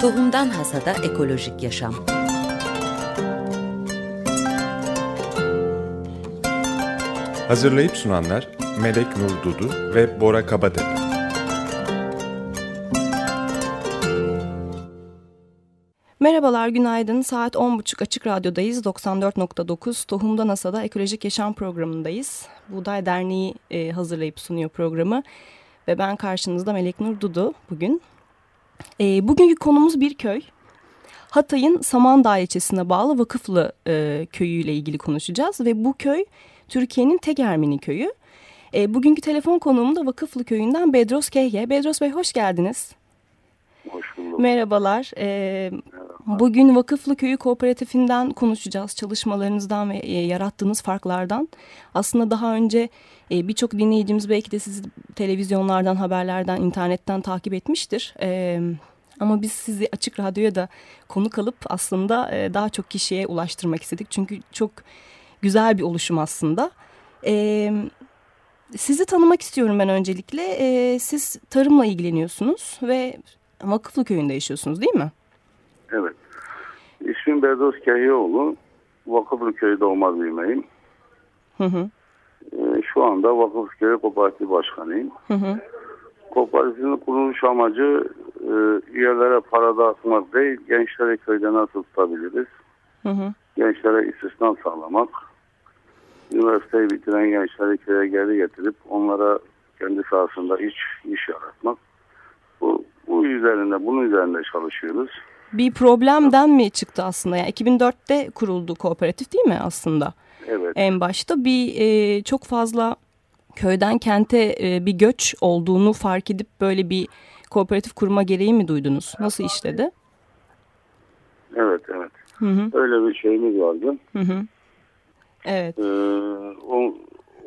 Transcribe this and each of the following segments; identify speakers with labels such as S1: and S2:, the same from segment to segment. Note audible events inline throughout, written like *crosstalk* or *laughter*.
S1: Tohumdan Hasada Ekolojik Yaşam
S2: Hazırlayıp sunanlar Melek Nur Dudu ve Bora Kabatepe.
S3: Merhabalar, günaydın. Saat 10.30 Açık Radyo'dayız. 94.9 Tohumda NASA'da Ekolojik Yaşam programındayız. Buğday Derneği e, hazırlayıp sunuyor programı. Ve ben karşınızda Melek Nur Dudu bugün. E, bugünkü konumuz bir köy. Hatay'ın Samandağ ilçesine bağlı Vakıflı e, köyüyle ilgili konuşacağız. Ve bu köy Türkiye'nin tek Ermeni köyü. E, bugünkü telefon konuğum da Vakıflı köyünden Bedros Kehye. Bedros Bey hoş geldiniz.
S4: Hoş bulduk.
S3: Merhabalar. Ee, bugün Vakıflı Köyü Kooperatifinden konuşacağız. Çalışmalarınızdan ve e, yarattığınız farklardan. Aslında daha önce e, birçok dinleyicimiz belki de sizi televizyonlardan, haberlerden, internetten takip etmiştir. Ama biz sizi Açık Radyo'ya da konuk alıp aslında e, daha çok kişiye ulaştırmak istedik. Çünkü çok güzel bir oluşum aslında. Sizi tanımak istiyorum ben öncelikle. Siz tarımla ilgileniyorsunuz ve Vakıflı köyünde yaşıyorsunuz değil mi?
S4: Evet. İsmim Berdos Kahyoğlu. Vakıflı köyü doğma büyümeyim.
S3: Hı hı.
S4: Ee, şu anda Vakıflı Köyü Kooperatif Başkanıyım.
S3: Hı hı.
S4: Kooperatifin kuruluş amacı e, üyelere para dağıtmak değil, gençleri köyde nasıl tutabiliriz?
S3: Hı hı.
S4: Gençlere istihdam sağlamak. Üniversiteyi bitiren gençleri köye geri getirip onlara kendi sahasında iş, iş yaratmak. Bu, bu üzerinde, bunun üzerinde çalışıyoruz.
S3: Bir problemden mi çıktı aslında? Yani 2004'te kuruldu kooperatif değil mi aslında?
S4: Evet.
S3: En başta bir e, çok fazla köyden kente e, bir göç olduğunu fark edip böyle bir kooperatif kurma gereği mi duydunuz? Nasıl işledi?
S4: Evet, evet.
S3: Hı hı.
S4: Öyle bir şeyimiz vardı.
S3: Hı hı. Evet.
S4: Ee, o,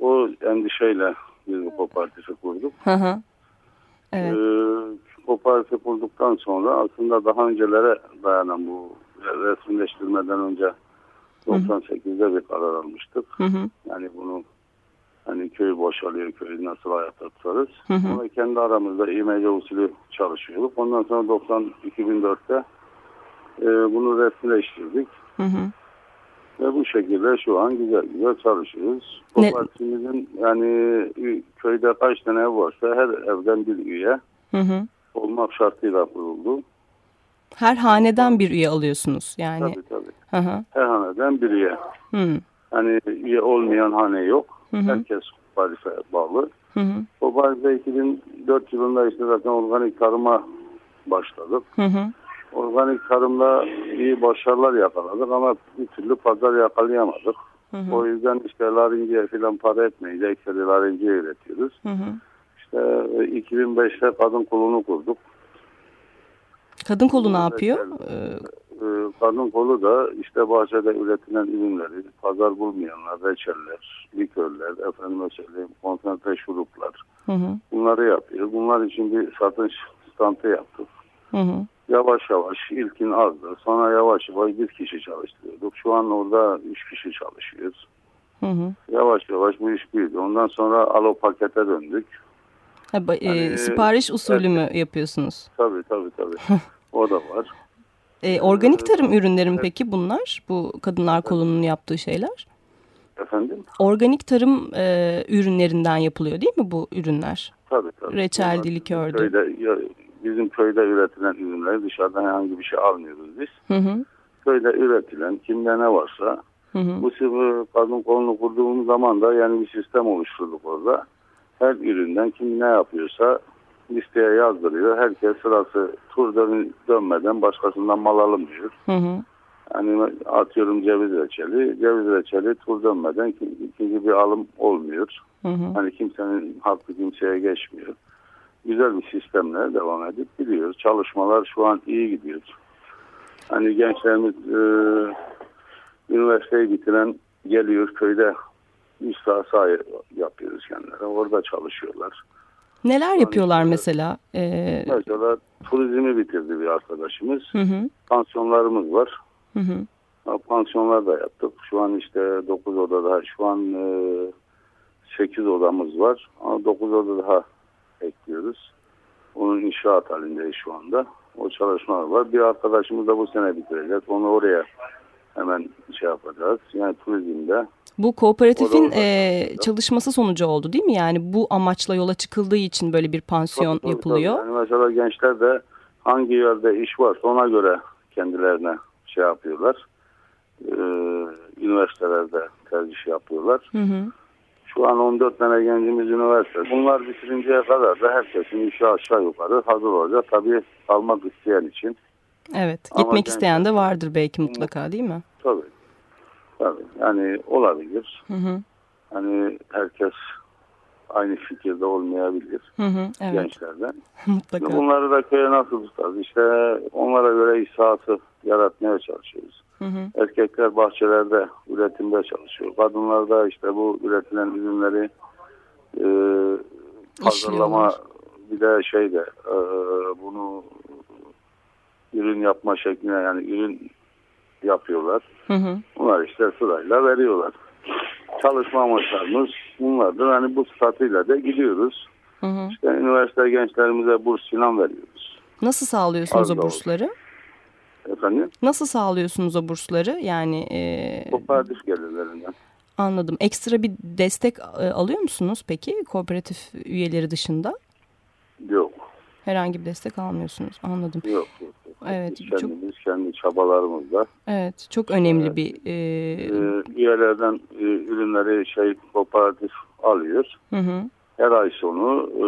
S4: o endişeyle biz bu kooperatifi kurduk.
S3: Hı hı. Evet.
S4: Ee, kooperatifi kurduktan sonra aslında daha öncelere dayanan bu resimleştirmeden önce 98'de bir karar almıştık.
S3: Hı hı.
S4: Yani bunu hani köy boşalıyor, köyü nasıl hayata tutarız.
S3: Hı hı.
S4: Ama kendi aramızda imece usulü çalışıyorduk. Ondan sonra 90 2004'te e, bunu resmileştirdik.
S3: Hı hı.
S4: Ve bu şekilde şu an güzel güzel çalışıyoruz.
S3: Ne-
S4: Kooperatifimizin yani köyde kaç tane ev varsa her evden bir üye
S3: Hı hı.
S4: Olmak şartıyla kuruldu.
S3: Her haneden bir üye alıyorsunuz yani.
S4: Tabii tabii.
S3: Hı hı.
S4: Her haneden bir üye.
S3: Hı
S4: Hani üye olmayan hane yok.
S3: Hı hı.
S4: Herkes kooperatife bağlı.
S3: hı. hı.
S4: Kooperatife 2004 yılında işte zaten organik tarıma başladık.
S3: Hı hı.
S4: Organik tarımda iyi başarılar yakaladık ama bir türlü pazar yakalayamadık.
S3: Hı hı.
S4: O yüzden işte laringiye falan para etmeyince ekseri laringiye üretiyoruz.
S3: Hı hı.
S4: İşte e, 2005'te kadın kolunu kurduk.
S3: Kadın kolu ne yapıyor? Ee,
S4: E, Kadın kolu da işte bahçede üretilen ürünleri, pazar bulmayanlar, reçeller, likörler, efendime söyleyeyim, konsantre şuruplar
S3: Hı hı.
S4: bunları yapıyor. Bunlar için bir satış standı yaptık.
S3: Hı hı.
S4: Yavaş yavaş ilkin azdı. Sonra yavaş yavaş bir kişi çalıştırıyorduk. Şu an orada üç kişi çalışıyoruz.
S3: Hı hı.
S4: Yavaş yavaş bu iş büyüdü. Ondan sonra alo pakete döndük.
S3: Ha, e,
S4: Yani,
S3: sipariş usulü
S4: evet.
S3: mü yapıyorsunuz?
S4: Tabii tabii tabii. *laughs* o da var.
S3: E, organik tarım ürünleri mi peki bunlar? Bu kadınlar kolunun yaptığı şeyler?
S4: Efendim?
S3: Organik tarım e, ürünlerinden yapılıyor değil mi bu ürünler?
S4: Tabii tabii.
S3: Reçeldi,
S4: Bunlar
S3: likördü.
S4: Köyde, ya- bizim köyde üretilen ürünleri dışarıdan herhangi bir şey almıyoruz biz.
S3: Hı hı.
S4: Köyde üretilen kimde ne varsa
S3: Hı hı.
S4: bu sıvı kadın kolunu kurduğumuz zaman da yani bir sistem oluşturduk orada. Her üründen kim ne yapıyorsa listeye yazdırıyor. Herkes sırası tur dön dönmeden başkasından mal alınmıyor.
S3: Hı hı.
S4: Hani atıyorum ceviz reçeli. Ceviz reçeli tur dönmeden ikinci bir alım olmuyor.
S3: Hı hı.
S4: Hani kimsenin hakkı kimseye geçmiyor. Güzel bir sistemle devam edip gidiyoruz. Çalışmalar şu an iyi gidiyor. Hani gençlerimiz e, üniversiteyi bitiren geliyor köyde üst saha yapıyoruz kendilerine. Orada çalışıyorlar.
S3: Neler yapıyorlar mesela? E,
S4: Mesela turizmi bitirdi bir arkadaşımız.
S3: hı hı.
S4: Pansiyonlarımız var.
S3: Hı hı.
S4: Pansiyonlar da yaptık. Şu an işte 9 odada, şu an 8 odamız var. Ama 9 oda daha ekliyoruz. Onun inşaat halindeyiz şu anda. O çalışmalar var. Bir arkadaşımız da bu sene bitirecek. Onu oraya yapacağız. Yani turizmde.
S3: Bu kooperatifin e, çalışması sonucu oldu değil mi? Yani bu amaçla yola çıkıldığı için böyle bir pansiyon
S4: Tabii, tabii,
S3: yapılıyor.
S4: tabii. Yani mesela gençler de hangi yerde iş varsa ona göre kendilerine şey yapıyorlar. Ee, üniversitelerde tercih yapıyorlar.
S3: Hı hı.
S4: Şu an 14 tane gencimiz üniversite. Bunlar bitirinceye kadar da herkesin işi aşağı yukarı hazır olacak. Tabii almak isteyen için.
S3: Evet.
S4: Ama
S3: Gitmek isteyen de vardır belki mutlaka değil mi?
S4: Tabii. Tabii. Yani olabilir.
S3: Hı hı.
S4: Hani herkes aynı fikirde olmayabilir
S3: Hı hı. Evet.
S4: gençlerden. *laughs*
S3: Mutlaka.
S4: Bunları da köye nasıl tutarız? İşte onlara göre iş saati yaratmaya çalışıyoruz.
S3: Hı hı.
S4: Erkekler bahçelerde üretimde çalışıyor. Kadınlar da işte bu üretilen ürünleri e, hazırlama bir de şeyde e, bunu ürün yapma şekline yani ürün yapıyorlar.
S3: Hı hı.
S4: Bunlar işte sırayla veriyorlar. Çalışma amaçlarımız bunlardır. Hani bu statüyle de gidiyoruz.
S3: Hı hı.
S4: İşte üniversite gençlerimize burs falan veriyoruz.
S3: Nasıl sağlıyorsunuz
S4: Az
S3: o
S4: da
S3: bursları?
S4: Efendim?
S3: Nasıl sağlıyorsunuz o bursları? Yani e,
S4: Kooperatif gelirlerinden.
S3: anladım. Ekstra bir destek e, alıyor musunuz peki kooperatif üyeleri dışında?
S4: Yok.
S3: Herhangi bir destek almıyorsunuz. Anladım.
S4: Yok, yok.
S3: Evet,
S4: Biz
S3: çok-
S4: kendimiz kendi çabalarımızla
S3: Evet, çok önemli bir e,
S4: e, üyelerden e, ürünleri şey kooperatif alıyor.
S3: hı hı,
S4: Her ay sonu e,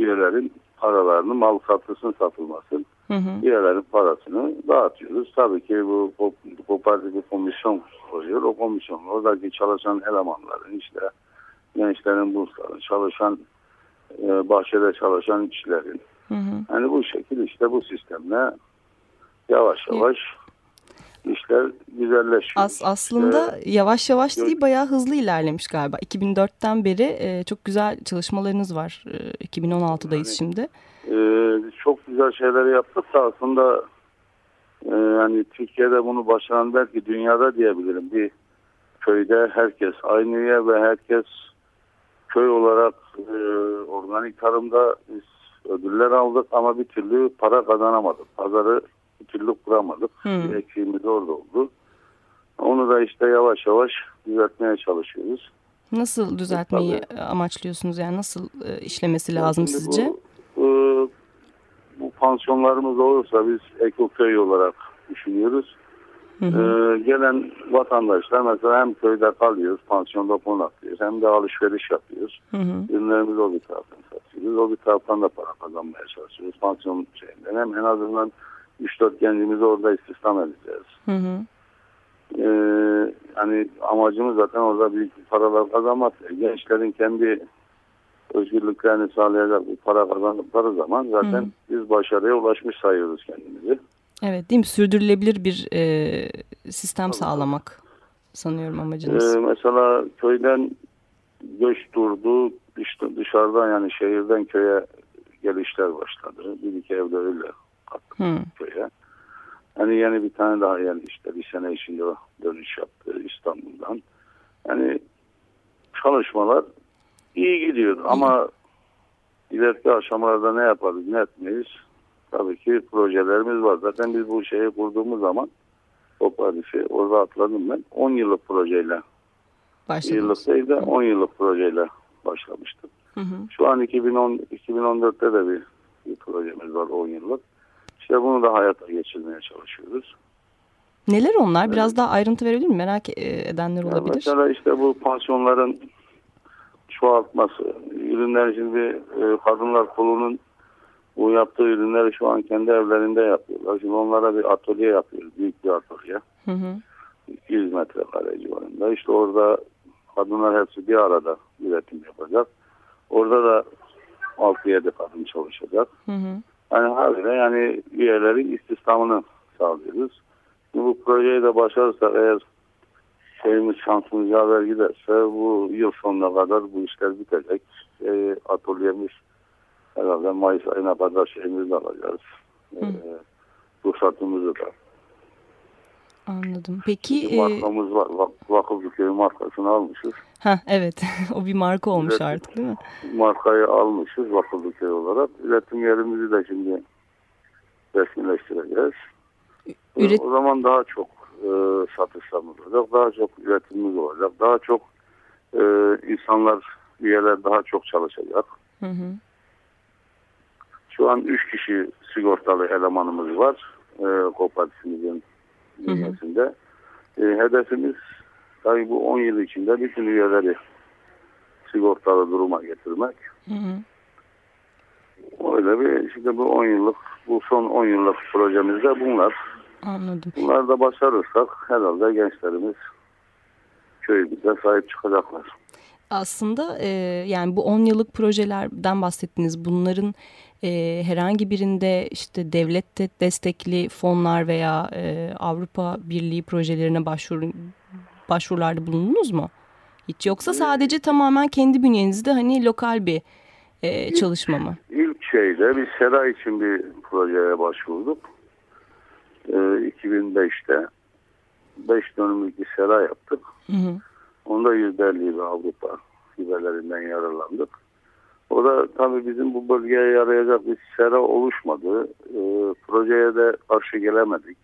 S4: üyelerin paralarını mal satılsın satılmasın
S3: hı hı,
S4: üyelerin parasını dağıtıyoruz. Tabii ki bu ko- kooperatif bir komisyon koyuyor. O komisyon oradaki çalışan elemanların işte gençlerin bursları, çalışan e, bahçede çalışan işçilerin
S3: hı hı.
S4: Yani bu şekil işte bu sistemle yavaş yavaş işler güzelleşiyor.
S3: As, aslında yavaş yavaş
S4: Yok.
S3: değil bayağı hızlı ilerlemiş galiba. 2004'ten beri e, çok güzel çalışmalarınız var. E, 2016'dayız
S4: Yani-
S3: şimdi.
S4: Ee, çok güzel şeyleri yaptık da aslında e, yani Türkiye'de bunu başaran belki dünyada diyebilirim. Bir köyde herkes aynı üye ve herkes köy olarak e, organik tarımda biz ödüller aldık ama bir türlü para kazanamadık. Pazarı türlü kuramadık.
S3: Hmm.
S4: Eksiğimiz orada oldu. Onu da işte yavaş yavaş düzeltmeye çalışıyoruz.
S3: Nasıl düzeltmeyi
S4: Tabii.
S3: amaçlıyorsunuz? Yani nasıl e, işlemesi lazım
S4: Şimdi
S3: sizce?
S4: Bu, e, bu pansiyonlarımız olursa biz ekoköy olarak düşünüyoruz.
S3: Hı
S4: E,
S3: hı,
S4: gelen vatandaşlar mesela hem köyde kalıyoruz, pansiyonda konaklıyoruz hem de alışveriş yapıyoruz.
S3: hı hı,
S4: Ürünlerimizi o bir taraftan satıyoruz. O bir taraftan da para kazanmaya çalışıyoruz. Pansiyon şeyinden hem en azından 3-4 gencimizi orada istihdam edeceğiz.
S3: hı hı.
S4: Ee, hani amacımız zaten orada büyük paralar kazanmak. Gençlerin kendi özgürlüklerini sağlayacak bir para kazandıkları zaman zaten
S3: Hı.
S4: biz başarıya ulaşmış sayıyoruz kendimizi.
S3: Evet değil mi? Sürdürülebilir bir e, sistem
S4: Tabii,
S3: sağlamak sanıyorum amacınız.
S4: Ee, mesela köyden göç durdu. Dış, dışarıdan yani şehirden köye gelişler başladı. Bir iki evde öyle kattık
S3: Hı.
S4: köye. Hani yeni bir tane daha yani işte bir sene içinde dönüş yaptı İstanbul'dan. Yani çalışmalar iyi gidiyor ama ileriki aşamalarda ne yaparız ne etmeyiz tabii ki projelerimiz var. Zaten biz bu şeyi kurduğumuz zaman kooperatifi orada atladım ben 10 yıllık projeyle yıllık değil de 10 yıllık projeyle başlamıştık.
S3: Hı hı.
S4: Şu an 2010 2014'te de bir, bir projemiz var 10 yıllık. İşte bunu da hayata geçirmeye çalışıyoruz.
S3: Neler onlar? Biraz daha ayrıntı verebilir mi? Merak e, edenler olabilir.
S4: mesela işte bu pansiyonların çoğaltması, ürünler şimdi e, kadınlar kolunun bu yaptığı ürünleri şu an kendi evlerinde yapıyorlar. Şimdi onlara bir atölye yapıyoruz, büyük bir atölye.
S3: Hı hı.
S4: 100 metrekare civarında. İşte orada kadınlar hepsi bir arada üretim yapacak. Orada da 6-7 kadın çalışacak.
S3: Hı hı.
S4: Yani haliyle yani üyelerin istihdamını sağlıyoruz. Şimdi bu projeyi de başarırsak eğer şeyimiz şansımız yaver giderse bu yıl sonuna kadar bu işler bitecek. E, atölyemiz herhalde Mayıs ayına kadar şeyimizi de alacağız. E, ruhsatımızı da.
S3: Anladım. Peki e,
S4: Markamız var. Vak Vakıflı Köy markasını almışız.
S3: ha evet *laughs* o bir marka olmuş
S4: Evet.
S3: artık değil mi?
S4: Markayı almışız Vakıflı Köy olarak. Üretim yerimizi de şimdi resmileştireceğiz.
S3: Üret-
S4: O zaman daha çok e, satışlarımız olacak, daha çok üretimimiz olacak, daha çok e, insanlar, üyeler daha çok çalışacak.
S3: Hı hı.
S4: Şu an 3 kişi sigortalı elemanımız var e, kooperatifimizin bünyesinde. E, hedefimiz tabii bu 10 yıl içinde bütün üyeleri sigortalı duruma getirmek.
S3: Hı hı.
S4: Öyle bir işte bu 10 yıllık bu son 10 yıllık projemizde bunlar.
S3: Anladım.
S4: Bunlar da başarırsak herhalde gençlerimiz köyümüze sahip çıkacaklar.
S3: Aslında e, yani bu 10 yıllık projelerden bahsettiniz. Bunların e, herhangi birinde işte devlet de destekli fonlar veya e, Avrupa Birliği projelerine başvuru başvurularda bulundunuz mu? Hiç yoksa sadece tamamen kendi bünyenizde hani lokal bir e, çalışma mı?
S4: İlk şeyde bir sera için bir projeye başvurduk. Ee, 2005'te 5 dönümlük bir sera yaptık.
S3: Hı hı.
S4: Onda %50 bir Avrupa fibelerinden yararlandık. O da tabii bizim bu bölgeye yarayacak bir sera oluşmadı. Ee, projeye de karşı gelemedik.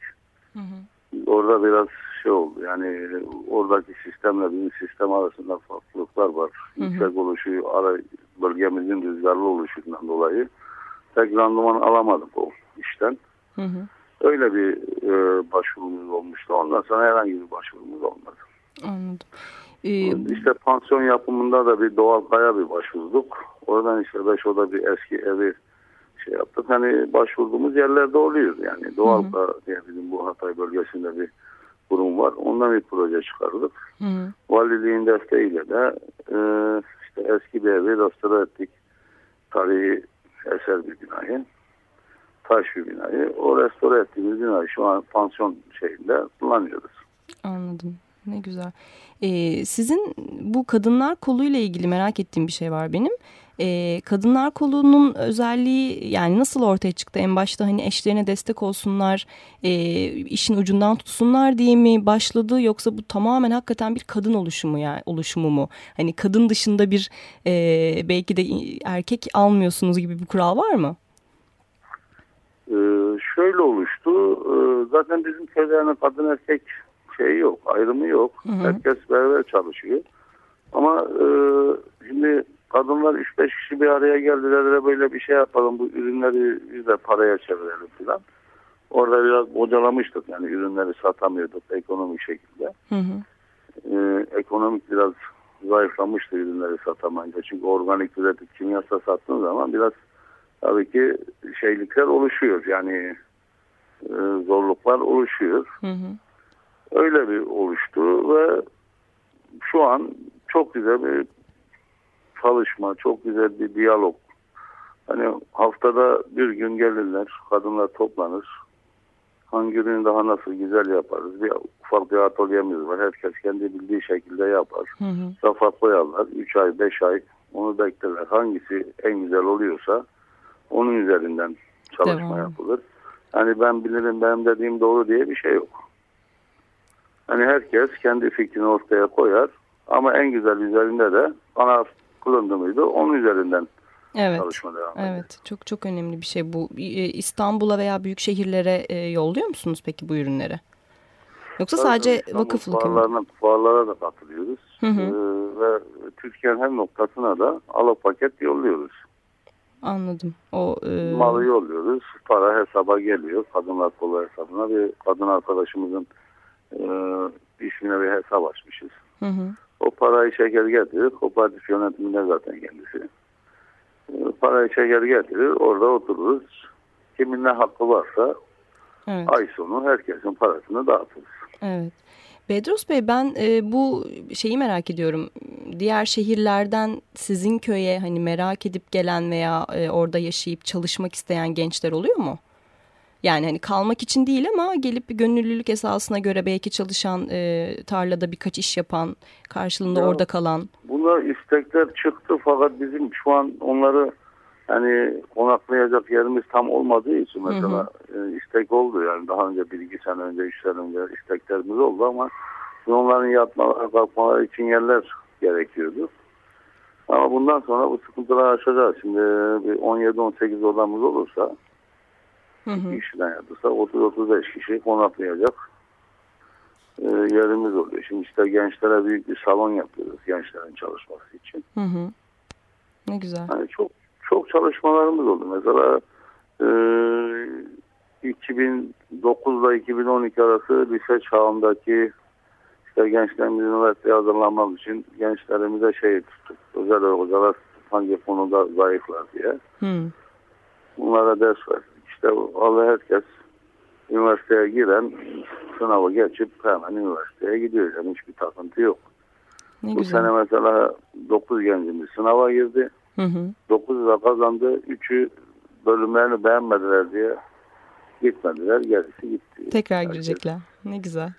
S3: Hı hı.
S4: Orada biraz şey oldu yani oradaki sistemle bizim sistem arasında farklılıklar var.
S3: Hı hı.
S4: Yüksek oluşu ara bölgemizin rüzgarlı oluşundan dolayı pek randıman alamadık o işten.
S3: Hı hı.
S4: Öyle bir e, başvurumuz olmuştu. Ondan sonra herhangi bir başvurumuz olmadı.
S3: Anladım. E,
S4: İşte pansiyon yapımında da bir doğal kaya bir başvurduk. Oradan işte beş oda bir eski evi şey yaptık. Hani başvurduğumuz yerlerde oluyor. Yani doğal
S3: Hı hı.
S4: diye bizim bu Hatay bölgesinde bir kurum var. Ondan bir proje çıkardık.
S3: hı hı.
S4: Valiliğin desteğiyle de e, işte eski bir evi restore ettik. Tarihi eser bir binayı. Taş bir binayı. O restore ettiğimiz binayı şu an pansiyon şeyinde kullanıyoruz.
S3: Anladım. Ne güzel. Ee, sizin bu kadınlar koluyla ilgili merak ettiğim bir şey var benim. Ee, kadınlar kolunun özelliği yani nasıl ortaya çıktı? En başta hani eşlerine destek olsunlar, e, işin ucundan tutsunlar diye mi başladı? Yoksa bu tamamen hakikaten bir kadın oluşumu yani oluşumu mu? Hani kadın dışında bir e, belki de erkek almıyorsunuz gibi bir kural var mı?
S4: Ee, şöyle oluştu. Ee, zaten bizim köyde yani kadın erkek şeyi yok, ayrımı yok.
S3: Hı hı.
S4: Herkes beraber çalışıyor. Ama e, şimdi kadınlar 3-5 kişi bir araya geldiler de böyle bir şey yapalım. Bu ürünleri biz de paraya çevirelim falan. Orada biraz bocalamıştık yani ürünleri satamıyorduk ekonomik şekilde.
S3: Hı hı.
S4: Ee, ekonomik biraz zayıflamıştı ürünleri satamayınca. Çünkü organik üretip kimyasal sattığın zaman biraz tabii ki şeylikler oluşuyor. Yani e, zorluklar oluşuyor.
S3: Hı hı.
S4: Öyle bir oluştu ve şu an çok güzel bir çalışma, çok güzel bir diyalog. Hani haftada bir gün gelirler, kadınlar toplanır. Hangi ürünü daha nasıl güzel yaparız? Bir ufak bir atölyemiz var. Herkes kendi bildiği şekilde yapar.
S3: Hı hı.
S4: Rafa koyarlar. 3 ay, 5 ay onu beklerler. Hangisi en güzel oluyorsa onun üzerinden çalışma
S3: Devam.
S4: yapılır. Hani ben bilirim benim dediğim doğru diye bir şey yok. Hani herkes kendi fikrini ortaya koyar ama en güzel üzerinde de ana kılındı mıydı onun üzerinden
S3: Evet.
S4: çalışma devam eder.
S3: Evet çok çok önemli bir şey bu. Ee, İstanbul'a veya büyük şehirlere e, yolluyor musunuz peki bu ürünleri? Yoksa
S4: Tabii
S3: sadece
S4: İstanbul
S3: vakıflık mı?
S4: fuarlarına, fuarlara da katılıyoruz.
S3: Hı hı.
S4: Ee, ve Türkiye'nin her noktasına da alo paket yolluyoruz.
S3: Anladım. O e,
S4: Malı yolluyoruz. Para hesaba geliyor. Kadınlar kolu hesabına. Bir kadın arkadaşımızın e, ismine bir hesap açmışız.
S3: hı hı.
S4: O parayı çeker getirir. Kooperatif yönetiminde zaten kendisi. E, parayı çeker getirir. Orada otururuz. Kimin ne hakkı varsa
S3: Evet.
S4: ay sonu herkesin parasını dağıtırız.
S3: Evet. Bedros Bey ben e, bu şeyi merak ediyorum. Diğer şehirlerden sizin köye hani merak edip gelen veya e, orada yaşayıp çalışmak isteyen gençler oluyor mu? Yani hani kalmak için değil ama gelip bir gönüllülük esasına göre belki çalışan, e, tarlada birkaç iş yapan, karşılığında
S4: Ya.
S3: orada kalan.
S4: Buna istekler çıktı fakat bizim şu an onları hani konaklayacak yerimiz tam olmadığı için mesela e, istek oldu yani daha önce bir iki sene önce üç sene önce isteklerimiz oldu ama onların yatmaları kalkmaları için yerler gerekiyordu. Ama bundan sonra bu sıkıntıları aşacağız. Şimdi bir 17-18 odamız olursa
S3: Hı
S4: kişiden yatırsak 30-35 kişi konaklayacak e, yerimiz oluyor. Şimdi işte gençlere büyük bir salon yapıyoruz gençlerin çalışması için.
S3: Hı hı. Ne güzel.
S4: Yani çok çok çalışmalarımız oldu. Mesela e, 2009 ile 2012 arası lise çağındaki işte gençlerimizin üniversiteye hazırlanmak için gençlerimize şey tuttuk. Özel hocalar hangi konuda zayıflar diye.
S3: Hı.
S4: Bunlara ders verdik. İşte Allah herkes üniversiteye giren sınavı geçip hemen üniversiteye gidiyor. Yani hiçbir takıntı yok.
S3: Ne
S4: Bu
S3: güzel.
S4: sene mesela 9 gencimiz sınava girdi.
S3: Hı hı.
S4: 9 da kazandı. 3'ü bölümlerini beğenmediler diye gitmediler. Gerisi gitti.
S3: Tekrar
S4: Herkes-
S3: girecekler. Ne güzel.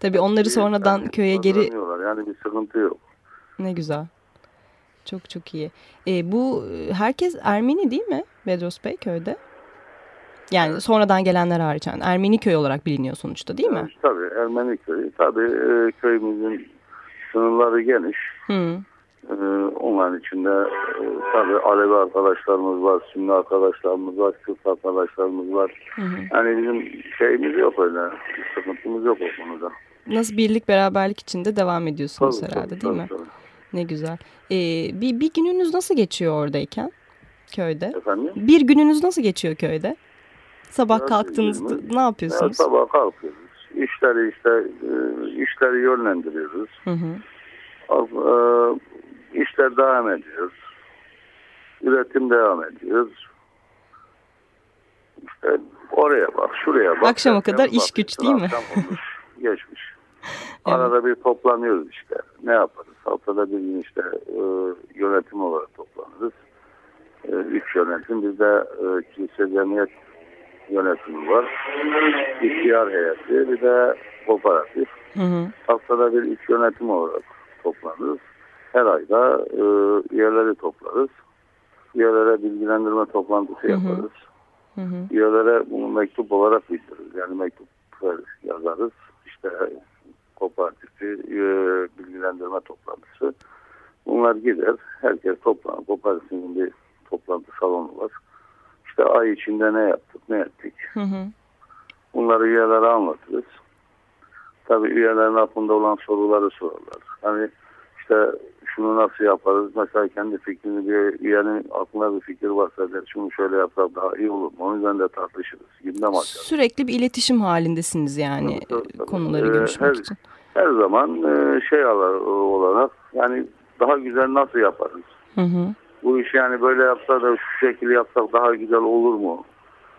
S3: Tabii onları sonradan
S4: Yani
S3: köye geri.
S4: Yani bir sıkıntı yok.
S3: ne güzel. Çok çok iyi. E, bu e, herkes Ermeni değil mi Bedros Bey köyde? Yani sonradan gelenler hariç yani Ermeni köy olarak biliniyor sonuçta değil mi?
S4: Yani tabii Ermeni köyü. Tabii e, köyümüzün sınırları geniş.
S3: Hı.
S4: Ee, onların içinde e, tabii Alevi arkadaşlarımız var, Sünni arkadaşlarımız var, Kürt arkadaşlarımız var.
S3: Hı hı.
S4: Yani bizim şeyimiz yok öyle, sıkıntımız yok o konuda.
S3: Nasıl birlik beraberlik içinde devam ediyorsunuz
S4: Tabii,
S3: herhalde
S4: tabii,
S3: değil
S4: tabii,
S3: mi?
S4: tabii.
S3: Ne güzel. Ee, bir, bir gününüz nasıl geçiyor oradayken köyde?
S4: Efendim?
S3: Bir gününüz nasıl geçiyor köyde? Sabah
S4: Ya,
S3: kalktığınızda ne
S4: Ya,
S3: yapıyorsunuz?
S4: sabah kalkıyoruz. İşleri işte e, işleri yönlendiriyoruz.
S3: Hı hı.
S4: E, işler devam ediyor. Üretim devam ediyor. İşte oraya bak, şuraya bak.
S3: Akşama kadar iş güç değil mi? *laughs*
S4: olmuş, geçmiş. *laughs* Arada bir toplanıyoruz işte. Ne yaparız? Haftada bir gün işte e, yönetim olarak toplanırız. E, üç yönetim. Bizde e, kilise cemiyet yönetimi var. İhtiyar heyeti. Bir de kooperatif.
S3: Hı hı.
S4: Haftada bir üç yönetim olarak toplanırız. Her ayda e, üyeleri toplarız. Üyelere bilgilendirme toplantısı
S3: Hı hı.
S4: yaparız.
S3: Hı hı.
S4: Üyelere bunu mektup olarak bildiririz. Yani mektup yazarız. İşte kooperatifi e, bilgilendirme toplantısı. Bunlar gider. Herkes toplanır. Kooperatifin bir toplantı salonu var. İşte ay içinde ne yaptık, ne ettik.
S3: Hı hı.
S4: Bunları üyelere anlatırız. Tabii üyelerin aklında olan soruları sorarlar. Hani işte şunu nasıl yaparız? Mesela kendi fikrini bir üyenin aklına bir fikir varsa der şunu şöyle yapsak daha iyi olur mu? Onun üzerinde tartışırız. Gündem açarız.
S3: Sürekli bir iletişim halindesiniz yani
S4: Tabii, tabii, tabii.
S3: konuları
S4: Ee,
S3: görüşmek
S4: her-
S3: için.
S4: Her zaman e, şey olarak yani daha güzel nasıl yaparız?
S3: Hı hı.
S4: Bu işi yani böyle yapsa da şu şekilde yapsak daha güzel olur mu?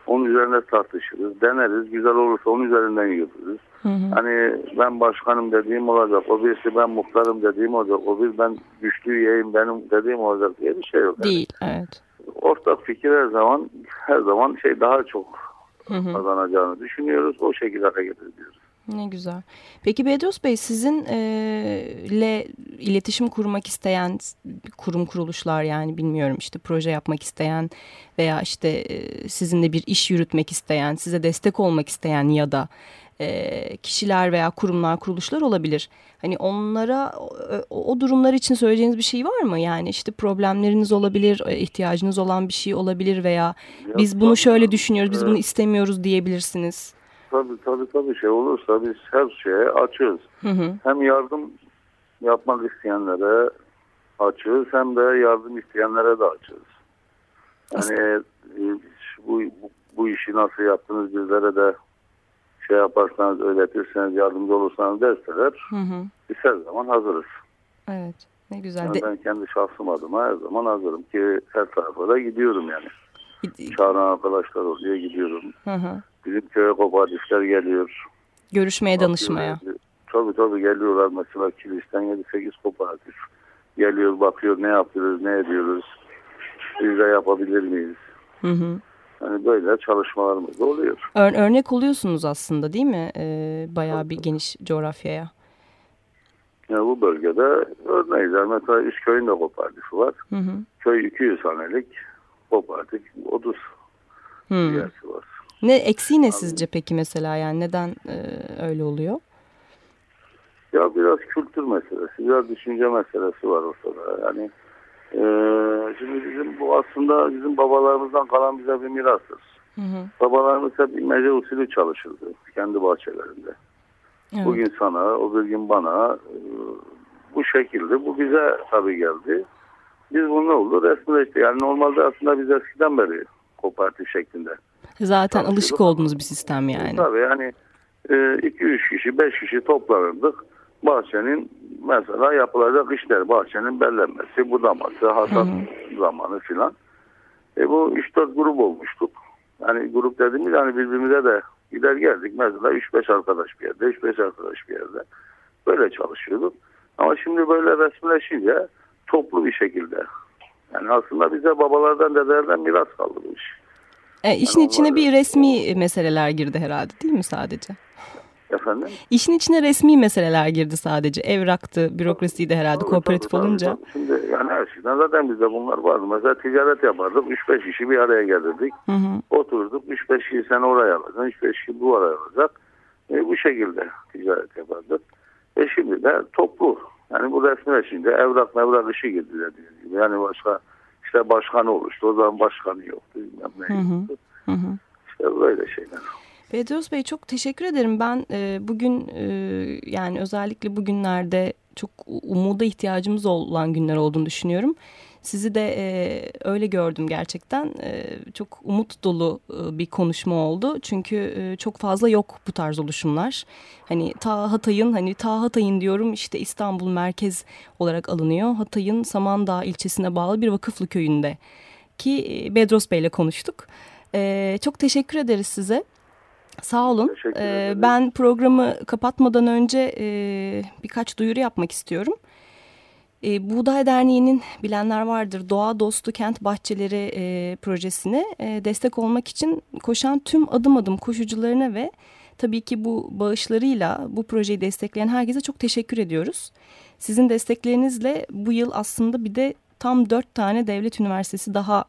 S4: Onun üzerine tartışırız. Deneriz. Güzel olursa onun üzerinden yürürüz.
S3: Hı hı.
S4: Hani ben başkanım dediğim olacak. O birisi ben muhtarım dediğim olacak. O bir ben güçlü üyeyim benim dediğim olacak diye bir şey yok. Yani
S3: Değil evet.
S4: ortak fikir her zaman her zaman şey daha çok
S3: Hı hı.
S4: kazanacağını düşünüyoruz. O şekilde hareket ediyoruz.
S3: Ne güzel. Peki Bedros Bey sizin e, ile iletişim kurmak isteyen kurum kuruluşlar yani bilmiyorum işte proje yapmak isteyen veya işte sizinle bir iş yürütmek isteyen, size destek olmak isteyen ya da e, kişiler veya kurumlar, kuruluşlar olabilir. Hani onlara o, o durumlar için söyleyeceğiniz bir şey var mı? Yani işte problemleriniz olabilir, e, ihtiyacınız olan bir şey olabilir veya biz bunu şöyle düşünüyoruz, biz bunu istemiyoruz diyebilirsiniz.
S4: Tabii tabii tabii şey olursa biz her şeye açığız.
S3: Hı hı.
S4: Hem yardım yapmak isteyenlere açığız hem de yardım isteyenlere de açığız. Yani e, bu, bu, bu işi nasıl yaptınız bizlere de şey yaparsanız öğretirseniz yardımcı olursanız derseler
S3: Hı hı.
S4: biz her zaman hazırız.
S3: Evet. Ne güzel.
S4: Yani ben kendi şahsım adıma her zaman hazırım ki her tarafa da gidiyorum yani. Çağıran arkadaşlar oluyor gidiyorum.
S3: Hı hı.
S4: Bizim köye kooperatifler geliyor.
S3: Görüşmeye, danışmaya.
S4: Tabii tabii geliyorlar mesela Kilis'ten 7-8 kooperatif. Geliyor bakıyor ne yapıyoruz ne ediyoruz. Biz de yapabilir miyiz?
S3: Hı hı.
S4: Hani böyle çalışmalarımız da oluyor.
S3: Ör- örnek oluyorsunuz aslında değil mi? Ee, bayağı bir geniş coğrafyaya.
S4: Yani bu bölgede örneğiz. Yani mesela Üsköy'ün de kooperatifi var.
S3: Hı hı.
S4: Köy 200 hanelik kooperatif 30
S3: Hı.
S4: üyesi var.
S3: Ne eksiği ne sizce peki mesela yani neden e, öyle oluyor?
S4: Ya biraz kültür meselesi, biraz düşünce meselesi var ortada. Yani eee, şimdi bizim bu aslında bizim babalarımızdan kalan bize bir mirastır.
S3: Hı hı.
S4: Babalarımız hep imece usulü çalışırdı kendi bahçelerinde.
S3: Evet.
S4: Bugün sana, o bir gün bana e, bu şekilde. Bu bize tabii geldi. Biz bunu oldu? Resmileşti. Yani normalde aslında biz eskiden beri kooperatif şeklinde.
S3: Zaten
S4: Tabii.
S3: alışık olduğunuz bir sistem yani.
S4: Tabii yani 2-3 kişi, 5 kişi toplanırdık. Bahçenin mesela yapılacak işler, bahçenin bellenmesi, budaması, hasat zamanı filan. E bu 3-4 grup olmuştuk. Yani grup dediğimiz yani birbirimize de gider geldik. Mesela 3-5 arkadaş bir yerde, 3-5 arkadaş bir yerde. Böyle çalışıyorduk. Ama şimdi böyle resmileşince toplu bir şekilde. Yani aslında bize babalardan, dedelerden miras kaldı bu iş.
S3: E, işin
S4: Yani
S3: içine bir resmi meseleler girdi herhalde değil mi sadece?
S4: Efendim?
S3: İşin içine resmi meseleler girdi sadece. Evraktı, bürokrasiydi herhalde
S4: Tabii,
S3: kooperatif
S4: tabii, tabii,
S3: olunca.
S4: tabii. Şimdi yani şeyden zaten bizde bunlar vardı. Mesela ticaret yapardık. 3-5 kişi bir araya gelirdik.
S3: Hı hı.
S4: Oturduk. 3-5 kişi sen oraya alacaksın. 3-5 kişi bu araya alacak. E, bu şekilde ticaret yapardık. E şimdi de toplu. Yani bu resmileşince evrak mevrak işi girdi dediğiniz gibi. Yani başka işte başkanı oluştu. O zaman başkanı yoktu. Bilmem ne
S3: Hı hı.
S4: yoktu.
S3: Hı hı.
S4: İşte böyle şeyler.
S3: Bedros Bey çok teşekkür ederim. Ben e, bugün e, yani özellikle bugünlerde çok umuda ihtiyacımız olan günler olduğunu düşünüyorum. Sizi de e, öyle gördüm gerçekten. E, çok umut dolu e, bir konuşma oldu. Çünkü e, çok fazla yok bu tarz oluşumlar. Hani ta Hatay'ın hani ta Hatay'ın diyorum işte İstanbul merkez olarak alınıyor. Hatay'ın Samandağ ilçesine bağlı bir vakıflı köyünde ki Bedros Bey'le konuştuk. E, çok teşekkür ederiz size. Sağ olun. Ee, ben programı kapatmadan önce e, birkaç duyuru yapmak istiyorum. E, Buğday Derneği'nin bilenler vardır Doğa Dostu Kent Bahçeleri e, projesine e, destek olmak için koşan tüm adım adım koşucularına ve tabii ki bu bağışlarıyla bu projeyi destekleyen herkese çok teşekkür ediyoruz. Sizin desteklerinizle bu yıl aslında bir de tam dört tane devlet üniversitesi daha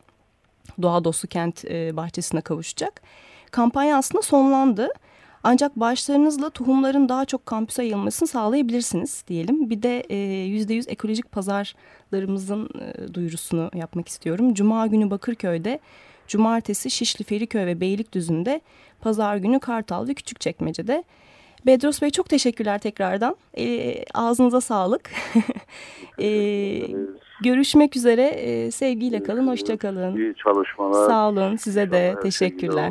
S3: Doğa Dostu Kent e, bahçesine kavuşacak. Kampanya aslında sonlandı. Ancak bağışlarınızla tohumların daha çok kampüse yayılmasını sağlayabilirsiniz diyelim. Bir de e, %100 ekolojik pazarlarımızın e, duyurusunu yapmak istiyorum. Cuma günü Bakırköy'de, cumartesi Şişli Feriköy ve Beylikdüzü'nde, pazar günü Kartal ve Küçükçekmece'de. Bedros Bey çok teşekkürler tekrardan. E, ağzınıza sağlık. *laughs* e, görüşmek üzere. E, sevgiyle kalın, hoşça kalın.
S4: İyi çalışmalar.
S3: Sağ olun, size de
S4: şey
S3: teşekkürler.